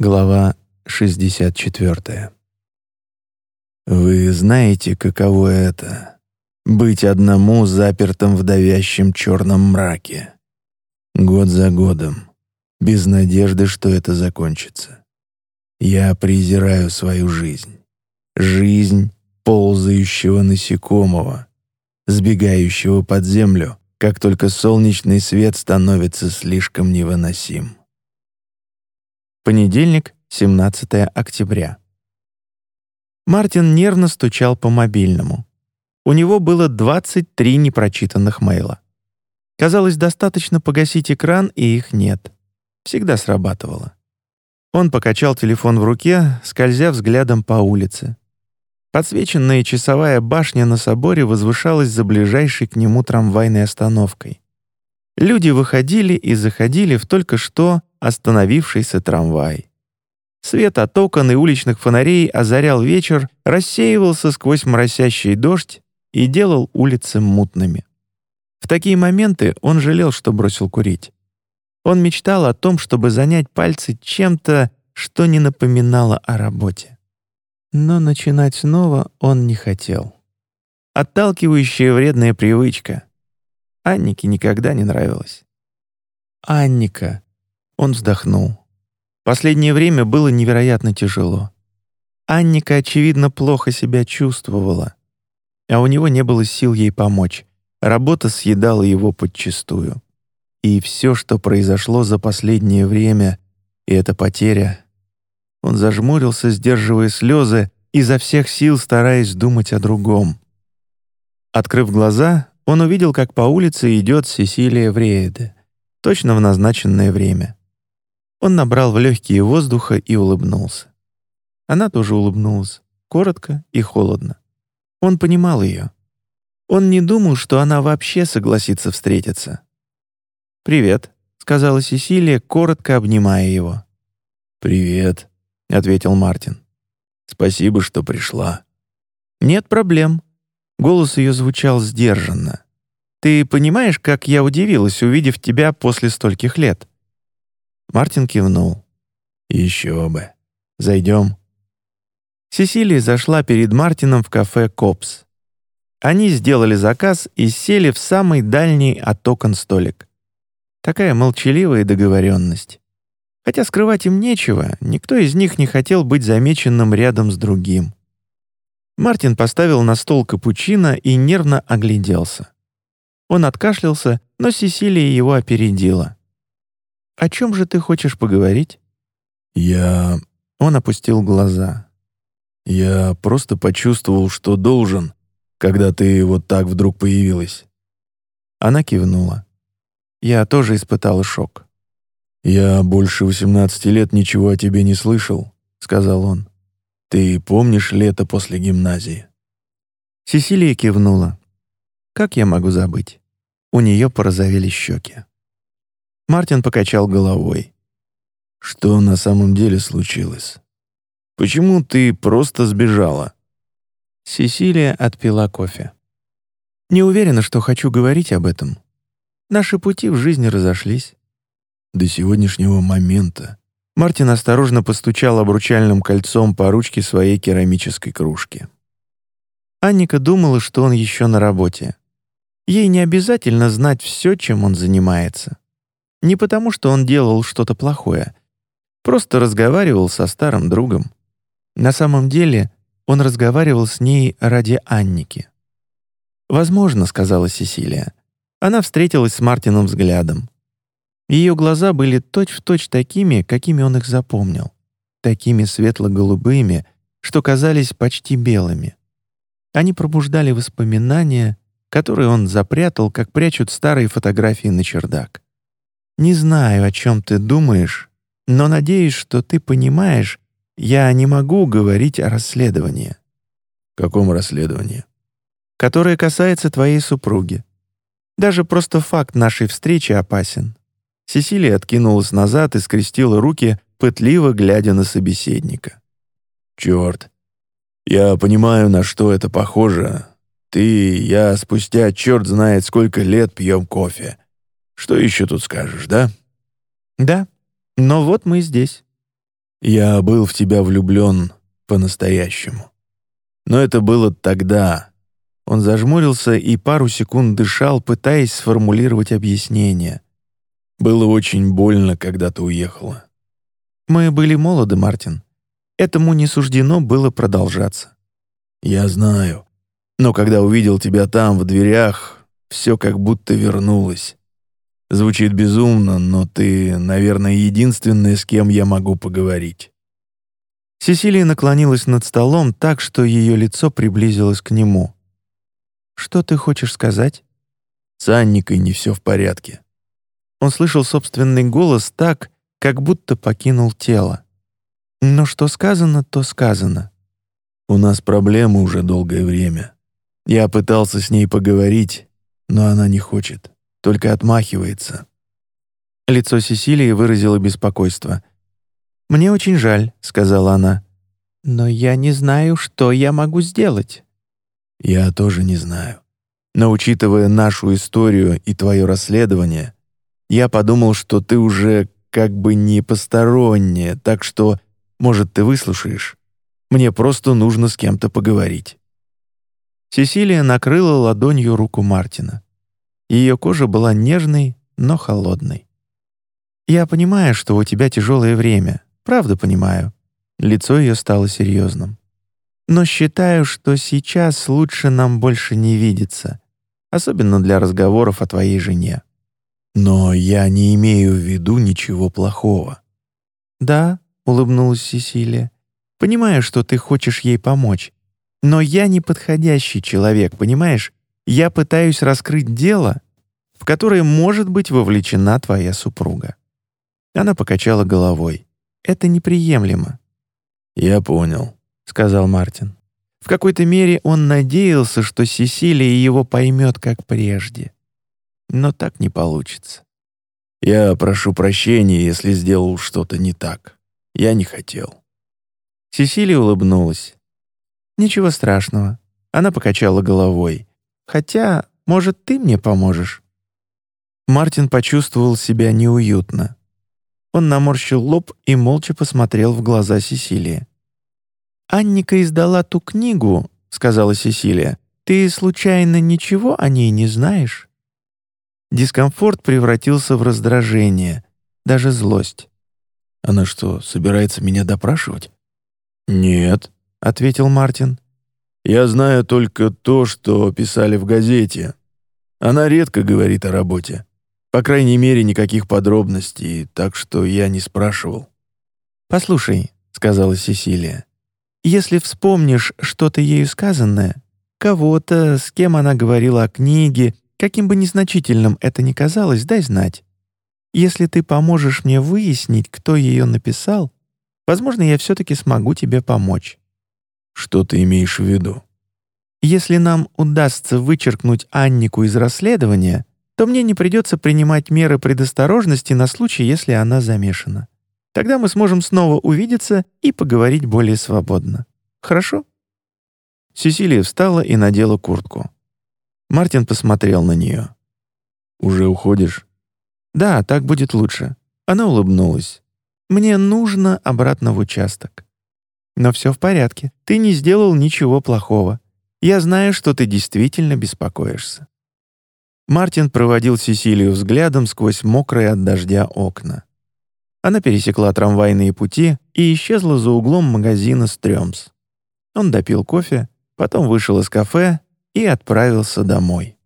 Глава 64. Вы знаете, каково это — быть одному запертым в давящем черном мраке. Год за годом, без надежды, что это закончится. Я презираю свою жизнь. Жизнь ползающего насекомого, сбегающего под землю, как только солнечный свет становится слишком невыносим. Понедельник, 17 октября. Мартин нервно стучал по мобильному. У него было 23 непрочитанных мейла. Казалось, достаточно погасить экран, и их нет. Всегда срабатывало. Он покачал телефон в руке, скользя взглядом по улице. Подсвеченная часовая башня на соборе возвышалась за ближайшей к нему трамвайной остановкой. Люди выходили и заходили в только что остановившийся трамвай. Свет от окон и уличных фонарей озарял вечер, рассеивался сквозь моросящий дождь и делал улицы мутными. В такие моменты он жалел, что бросил курить. Он мечтал о том, чтобы занять пальцы чем-то, что не напоминало о работе. Но начинать снова он не хотел. Отталкивающая вредная привычка — Аннике никогда не нравилось. «Анника!» Он вздохнул. Последнее время было невероятно тяжело. Анника, очевидно, плохо себя чувствовала, а у него не было сил ей помочь. Работа съедала его подчистую. И все, что произошло за последнее время, и эта потеря... Он зажмурился, сдерживая слезы, изо всех сил стараясь думать о другом. Открыв глаза, он увидел, как по улице идет Сесилия Врееде, точно в назначенное время. Он набрал в легкие воздуха и улыбнулся. Она тоже улыбнулась, коротко и холодно. Он понимал ее. Он не думал, что она вообще согласится встретиться. «Привет», — сказала Сесилия, коротко обнимая его. «Привет», — ответил Мартин. «Спасибо, что пришла». «Нет проблем», Голос ее звучал сдержанно. «Ты понимаешь, как я удивилась, увидев тебя после стольких лет?» Мартин кивнул. «Еще бы. Зайдем». Сесилия зашла перед Мартином в кафе «Копс». Они сделали заказ и сели в самый дальний от окон столик. Такая молчаливая договоренность. Хотя скрывать им нечего, никто из них не хотел быть замеченным рядом с другим. Мартин поставил на стол капучино и нервно огляделся. Он откашлялся, но Сесилия его опередила. «О чем же ты хочешь поговорить?» «Я...» Он опустил глаза. «Я просто почувствовал, что должен, когда ты вот так вдруг появилась». Она кивнула. Я тоже испытал шок. «Я больше 18 лет ничего о тебе не слышал», — сказал он. «Ты помнишь лето после гимназии?» Сесилия кивнула. «Как я могу забыть?» У нее порозовели щеки. Мартин покачал головой. «Что на самом деле случилось? Почему ты просто сбежала?» Сесилия отпила кофе. «Не уверена, что хочу говорить об этом. Наши пути в жизни разошлись». «До сегодняшнего момента Мартин осторожно постучал обручальным кольцом по ручке своей керамической кружки. Анника думала, что он еще на работе. Ей не обязательно знать все, чем он занимается. Не потому, что он делал что-то плохое. Просто разговаривал со старым другом. На самом деле он разговаривал с ней ради Анники. «Возможно», — сказала Сесилия. Она встретилась с Мартином взглядом. Ее глаза были точь-в-точь точь такими, какими он их запомнил. Такими светло-голубыми, что казались почти белыми. Они пробуждали воспоминания, которые он запрятал, как прячут старые фотографии на чердак. «Не знаю, о чем ты думаешь, но надеюсь, что ты понимаешь, я не могу говорить о расследовании». «Каком расследовании?» «Которое касается твоей супруги. Даже просто факт нашей встречи опасен. Сесилия откинулась назад и скрестила руки, пытливо глядя на собеседника. «Черт! Я понимаю, на что это похоже. Ты и я спустя черт знает сколько лет пьем кофе. Что еще тут скажешь, да?» «Да, но вот мы здесь». Я был в тебя влюблен по-настоящему. Но это было тогда. Он зажмурился и пару секунд дышал, пытаясь сформулировать объяснение. Было очень больно, когда ты уехала. Мы были молоды, Мартин. Этому не суждено было продолжаться. Я знаю. Но когда увидел тебя там, в дверях, все как будто вернулось. Звучит безумно, но ты, наверное, единственная, с кем я могу поговорить». Сесилия наклонилась над столом так, что ее лицо приблизилось к нему. «Что ты хочешь сказать?» «С Анникой не все в порядке». Он слышал собственный голос так, как будто покинул тело. Но что сказано, то сказано. У нас проблемы уже долгое время. Я пытался с ней поговорить, но она не хочет, только отмахивается. Лицо Сесилии выразило беспокойство. «Мне очень жаль», — сказала она. «Но я не знаю, что я могу сделать». «Я тоже не знаю. Но учитывая нашу историю и твое расследование, я подумал, что ты уже как бы не посторонняя, так что, может, ты выслушаешь? Мне просто нужно с кем-то поговорить». Сесилия накрыла ладонью руку Мартина. Ее кожа была нежной, но холодной. «Я понимаю, что у тебя тяжелое время. Правда понимаю». Лицо ее стало серьезным. «Но считаю, что сейчас лучше нам больше не видеться, особенно для разговоров о твоей жене». «Но я не имею в виду ничего плохого». «Да», — улыбнулась Сесилия, — «понимаю, что ты хочешь ей помочь. Но я не подходящий человек, понимаешь? Я пытаюсь раскрыть дело, в которое может быть вовлечена твоя супруга». Она покачала головой. «Это неприемлемо». «Я понял», — сказал Мартин. В какой-то мере он надеялся, что Сесилия его поймет как прежде. Но так не получится. «Я прошу прощения, если сделал что-то не так. Я не хотел». Сесилия улыбнулась. «Ничего страшного». Она покачала головой. «Хотя, может, ты мне поможешь?» Мартин почувствовал себя неуютно. Он наморщил лоб и молча посмотрел в глаза Сесилии. «Анника издала ту книгу», — сказала Сесилия. «Ты, случайно, ничего о ней не знаешь?» Дискомфорт превратился в раздражение, даже злость. «Она что, собирается меня допрашивать?» «Нет», — ответил Мартин. «Я знаю только то, что писали в газете. Она редко говорит о работе. По крайней мере, никаких подробностей, так что я не спрашивал». «Послушай», — сказала Сесилия, «если вспомнишь что-то ею сказанное, кого-то, с кем она говорила о книге, каким бы незначительным это ни казалось, дай знать. Если ты поможешь мне выяснить, кто ее написал, Возможно, я все-таки смогу тебе помочь». «Что ты имеешь в виду?» «Если нам удастся вычеркнуть Аннику из расследования, то мне не придется принимать меры предосторожности на случай, если она замешана. Тогда мы сможем снова увидеться и поговорить более свободно. Хорошо?» Сесилия встала и надела куртку. Мартин посмотрел на нее. «Уже уходишь?» «Да, так будет лучше». Она улыбнулась. Мне нужно обратно в участок. Но все в порядке. Ты не сделал ничего плохого. Я знаю, что ты действительно беспокоишься». Мартин проводил Сесилию взглядом сквозь мокрые от дождя окна. Она пересекла трамвайные пути и исчезла за углом магазина «Стрёмс». Он допил кофе, потом вышел из кафе и отправился домой.